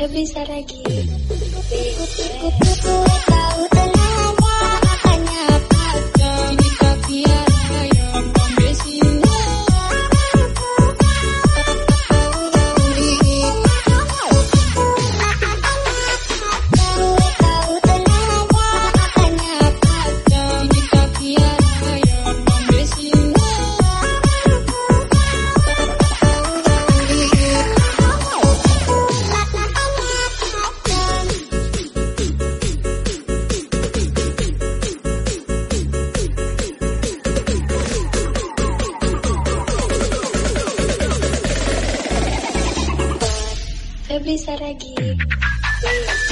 Gak bisa lagi. Kupu-kupu tahu Baby Saragi. Hmm. again.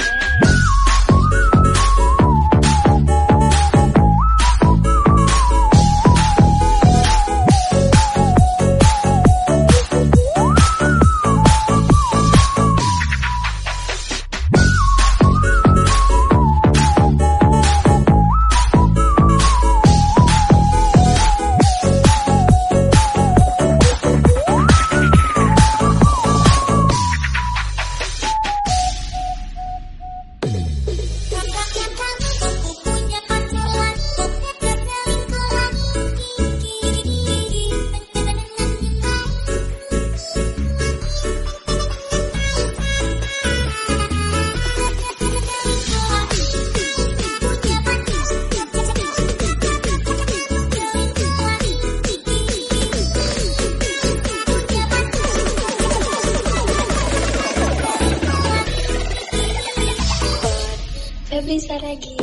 para aquí.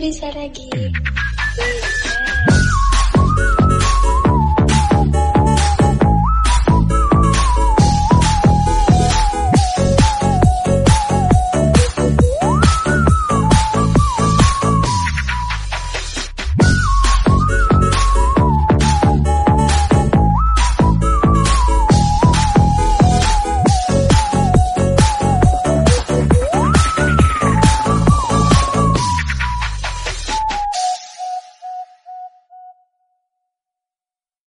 bisa lagi. again.